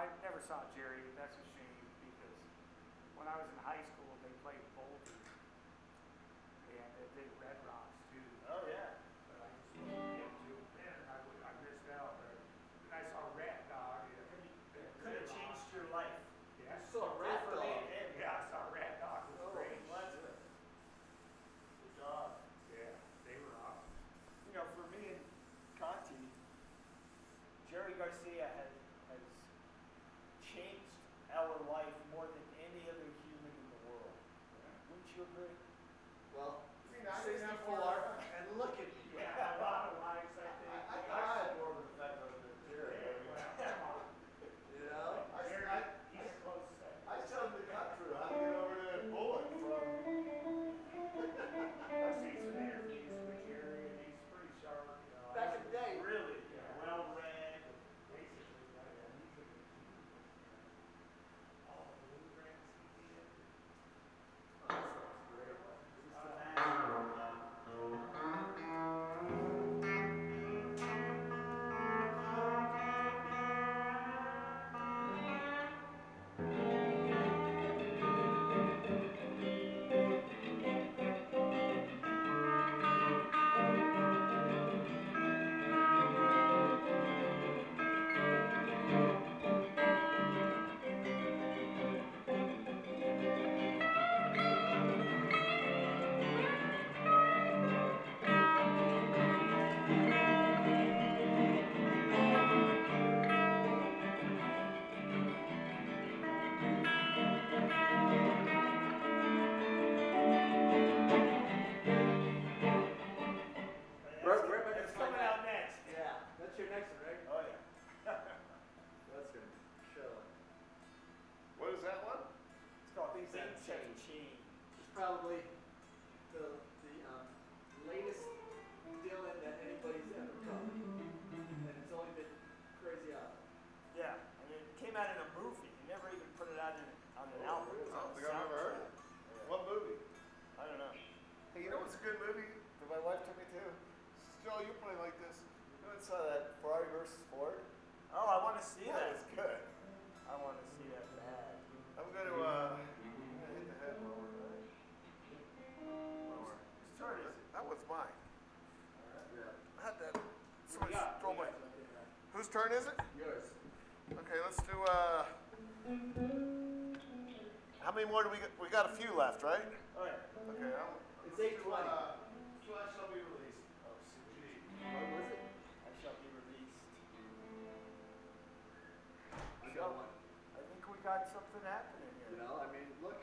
I never saw Jerry, that's a shame, because when I was in high school, they played Boulder. And they did Red Rocks too. Oh, yeah. But I just didn't get to it then, I, would- I missed out, but, and I saw Rat Dog. and- Could have changed your life. Yeah, I saw Rat Dog. Yeah, I saw Rat Dog, it Oh. was great. Good job. Yeah, they were awesome. You know, for me and Conti, Jerry Garcia has, has changed our life more than any other human in the world. Wouldn't Whose turn is it? Yours. Okay, let's do, uh, how many more do we got? We got a few left, right? Oh, yeah. Okay, I'll. It's 8:20. Uh, Flash shall be released. Oh, CG. What was it? I shall be released. I got one. I think we got something happening here. You here. know, I mean, look,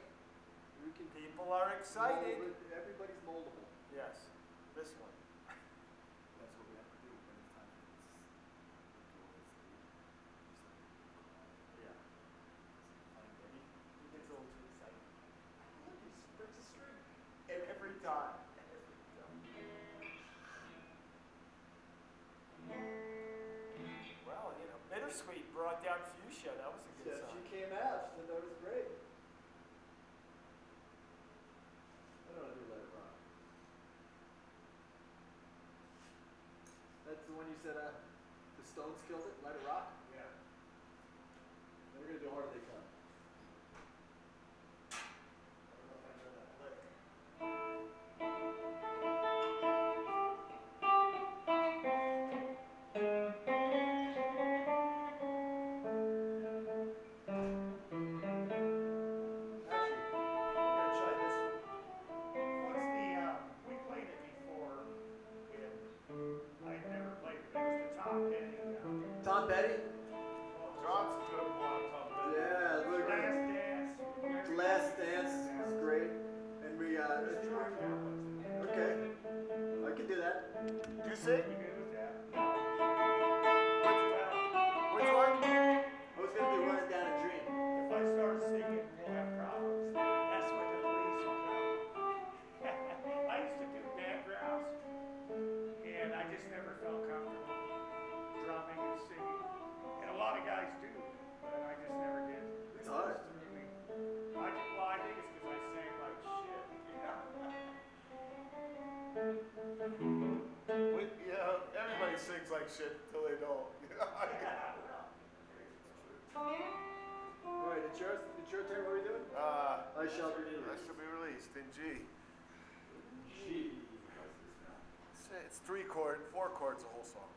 we can. People are excited. mold. Everybody's moldable. Yes, this one. Said, uh, the Stones killed it, let it rock? Yeah. Then we're gonna do Harder Tom John's a good one, Yeah, look Last at Dance. it. Last Dance is great. And we, uh, It was George Hamlin's. okay, I can do that. Do you sing? You good with that? Which one? I was gonna do Running Down a Dream. If I start singing, we'll have problems. That's when the police will come. I used to do backgrounds, and I just never felt comfortable drumming and singing. And lot of guys do, but I just never did. It's hard. I, well, I think it's because I sang like shit. We, yeah, everybody sings like shit till they don't. Yeah, well, All right, it's yours. It's your turn. What are we doing? Uh, I shall be released. I released. shall be released in G. G. It's, it's three chord, four chords, the whole song.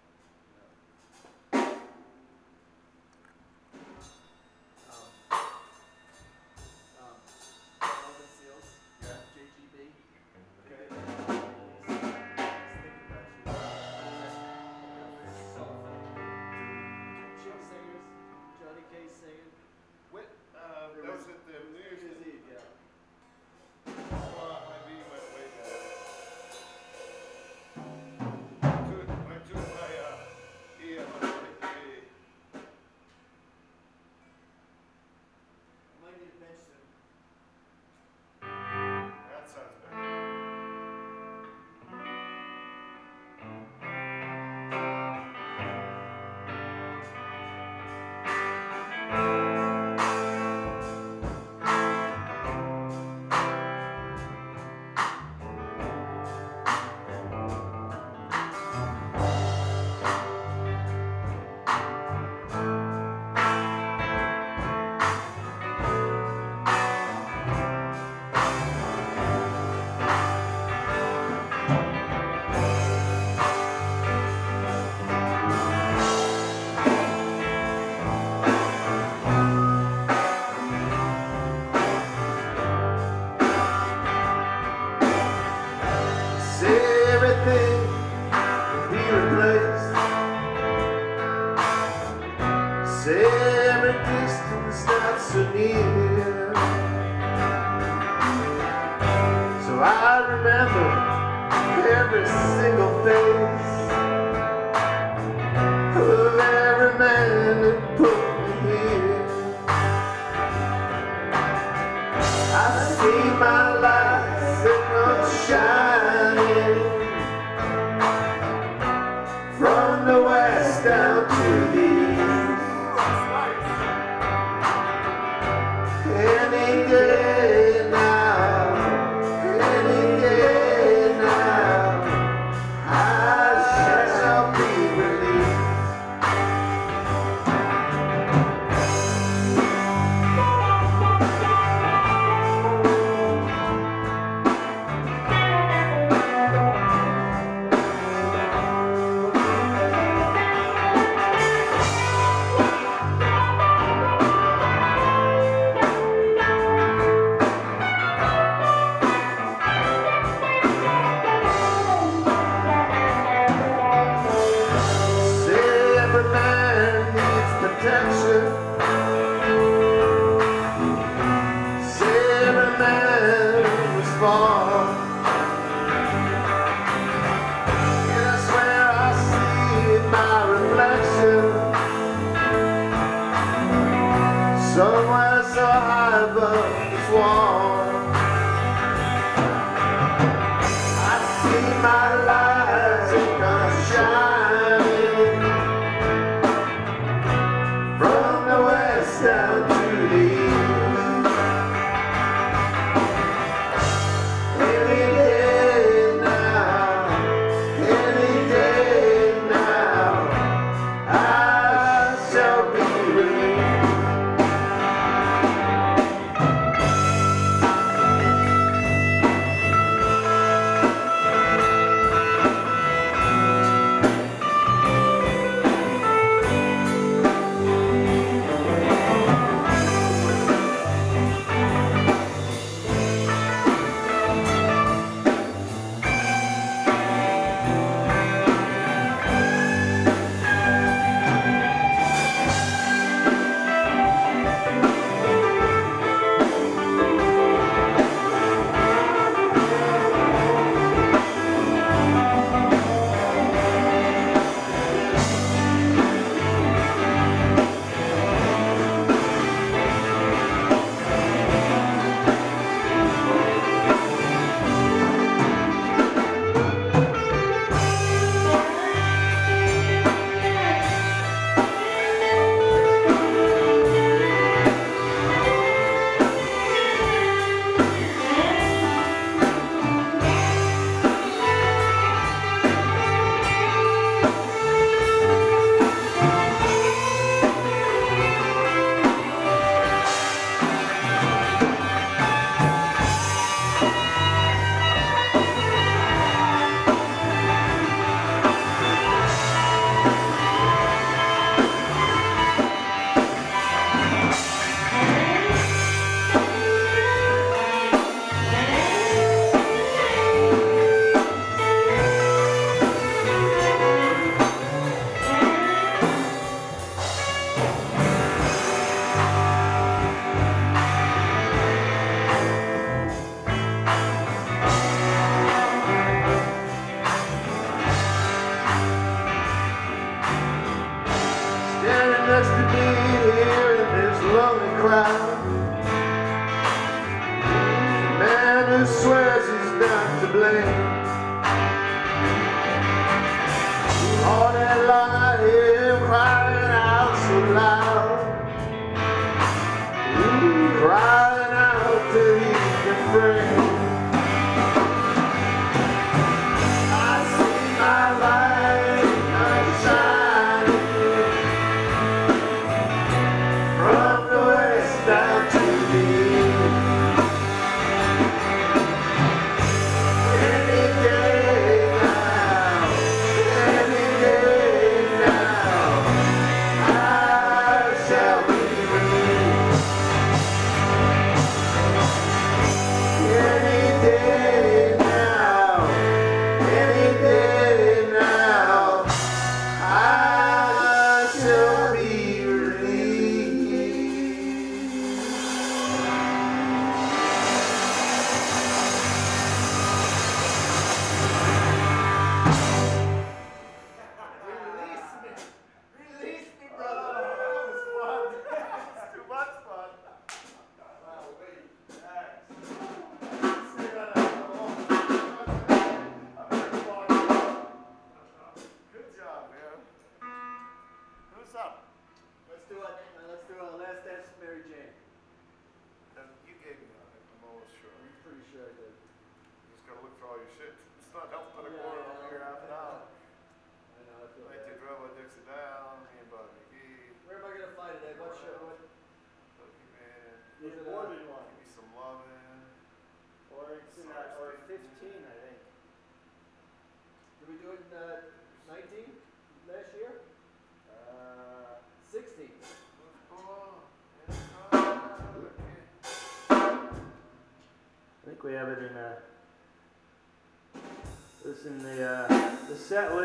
Needs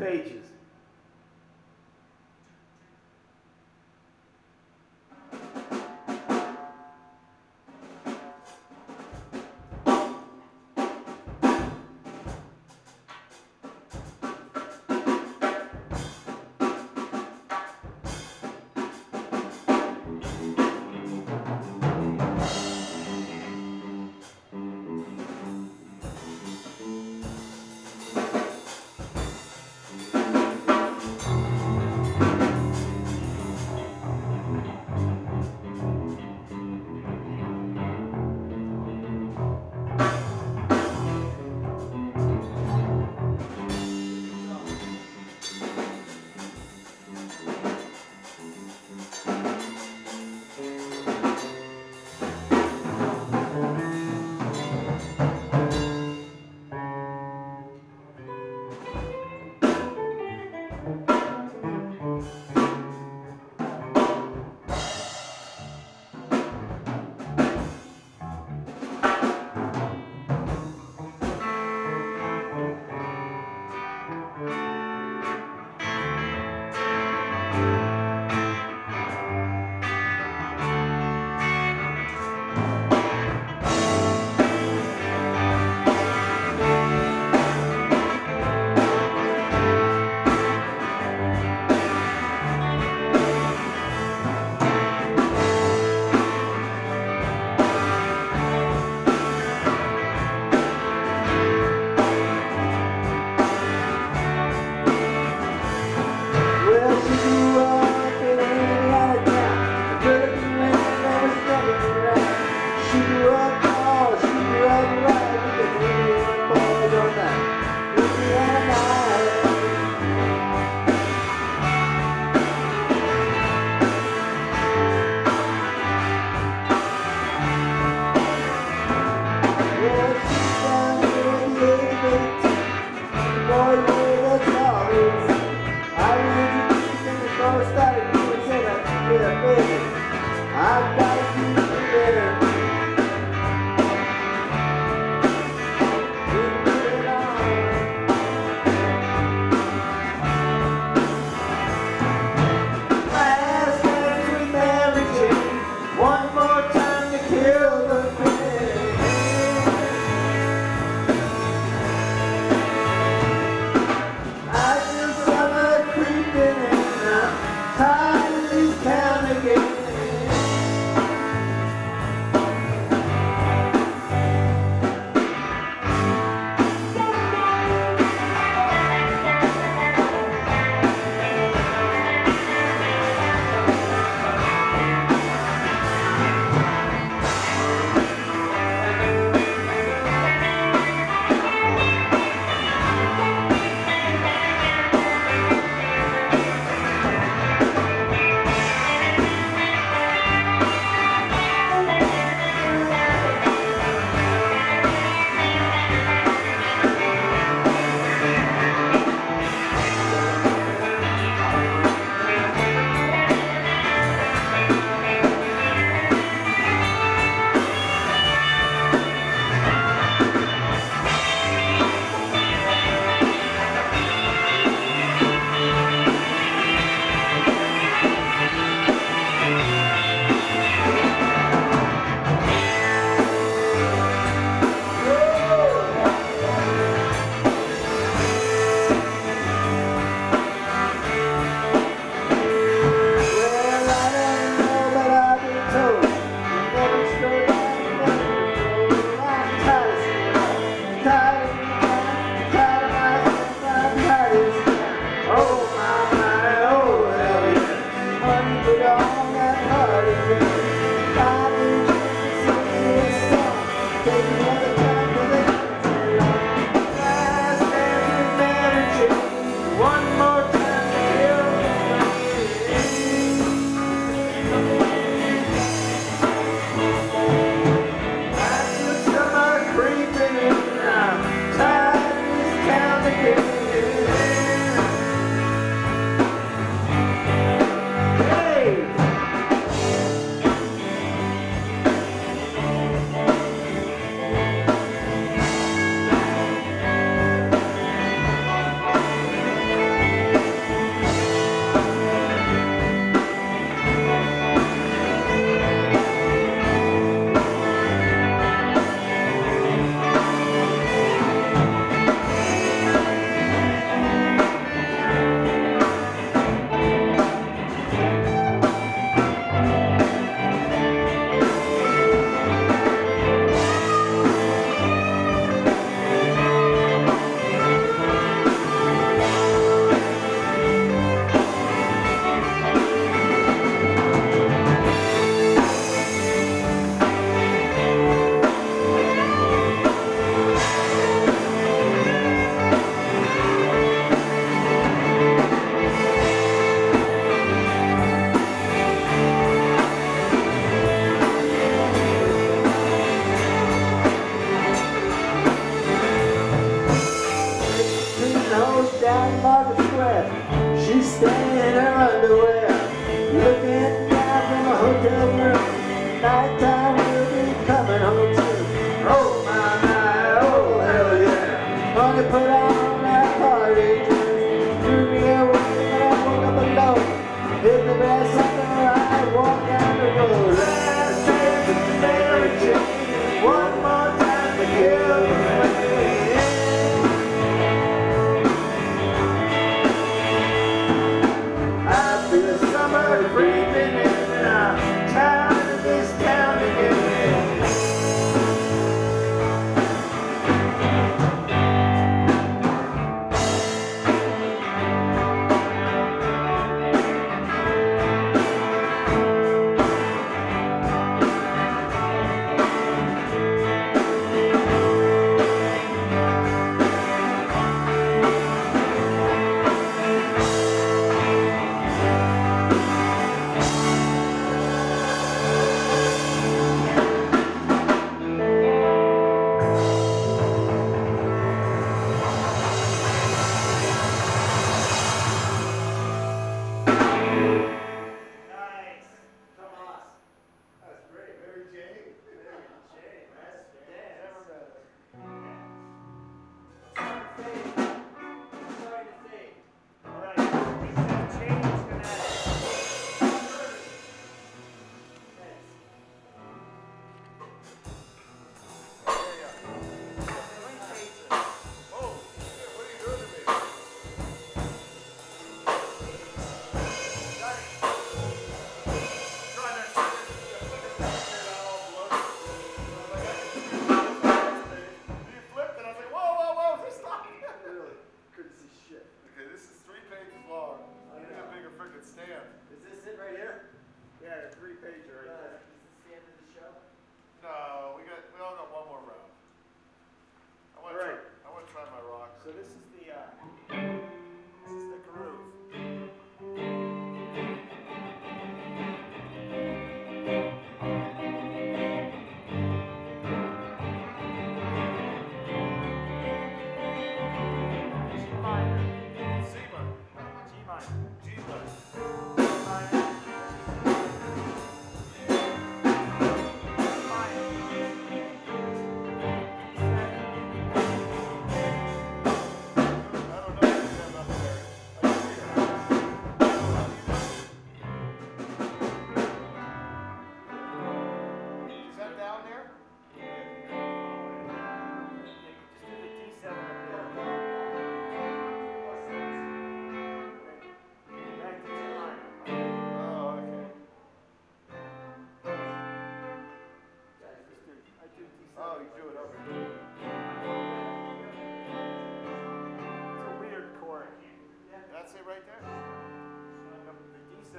pages.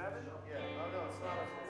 Seven? Yeah. Oh, no, it's not a,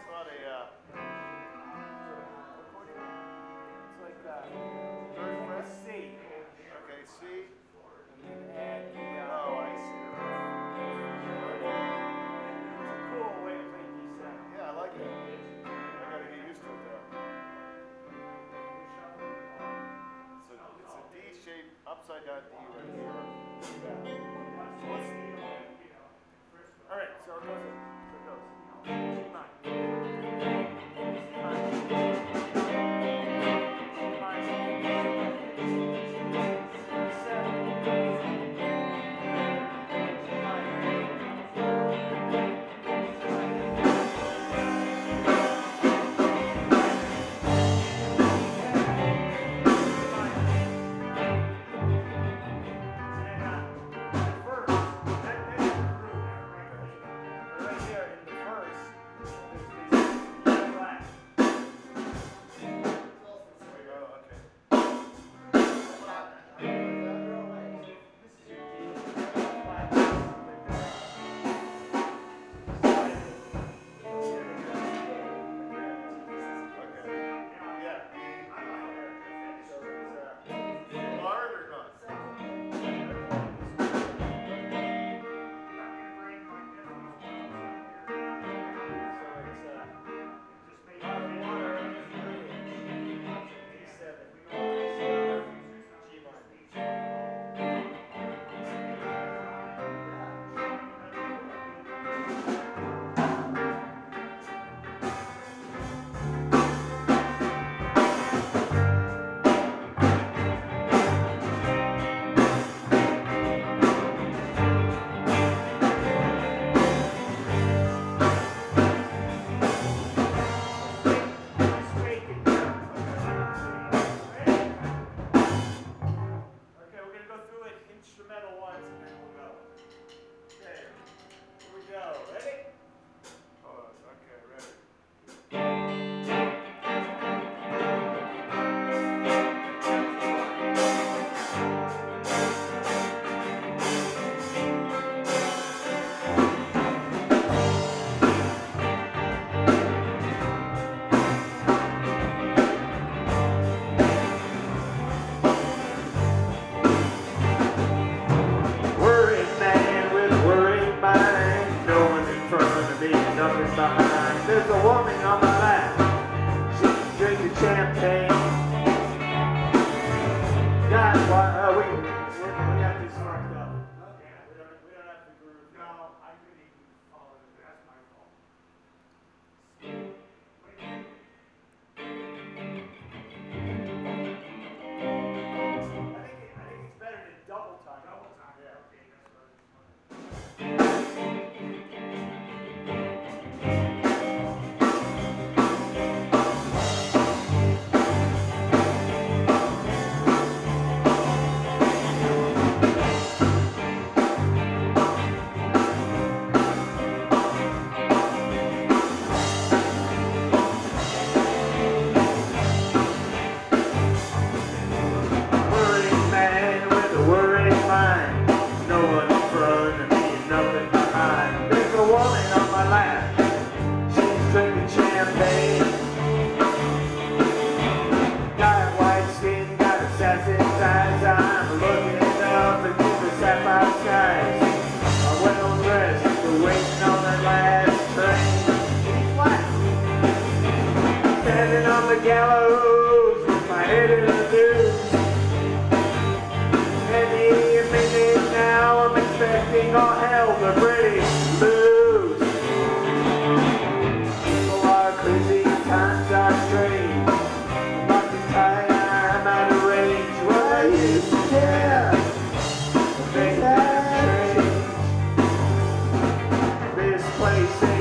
place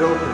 has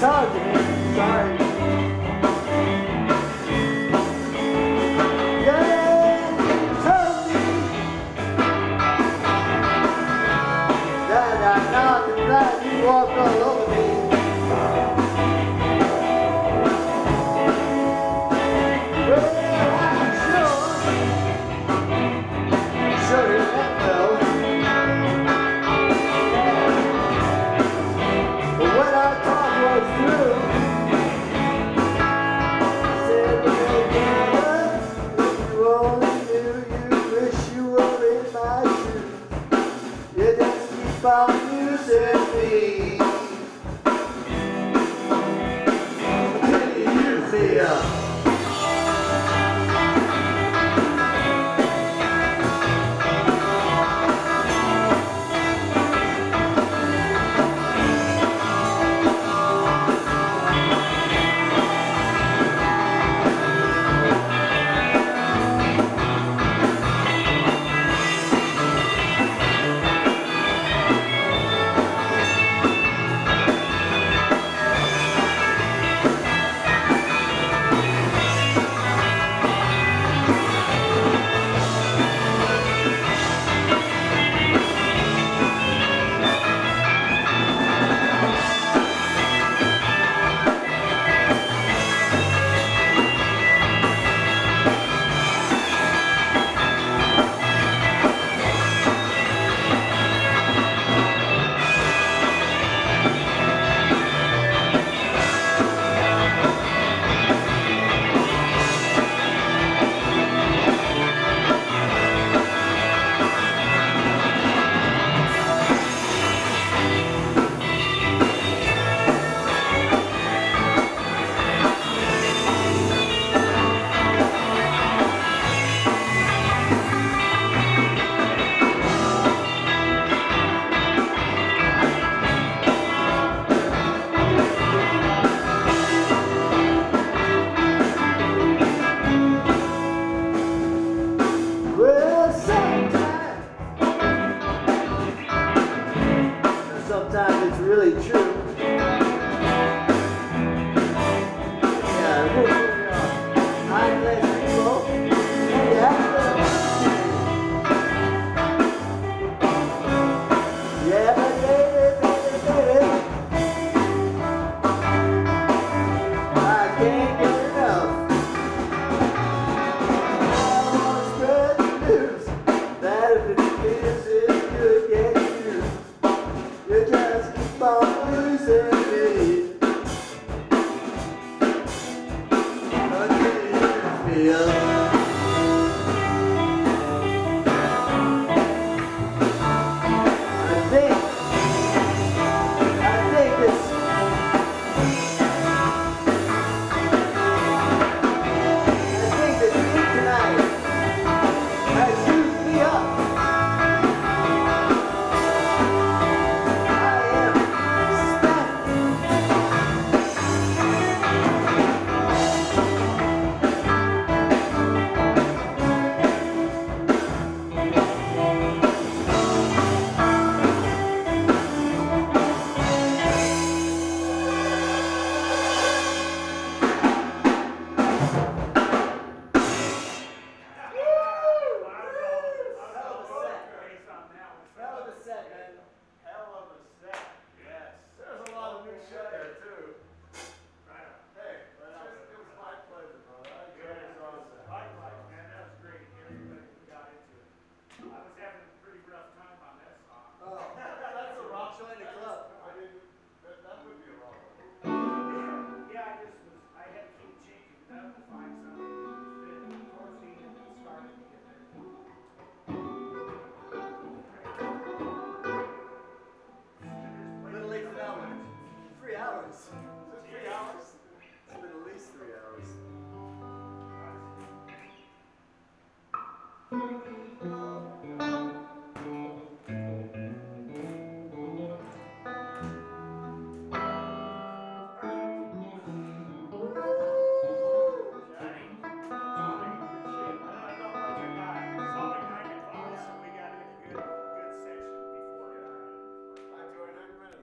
Sorry.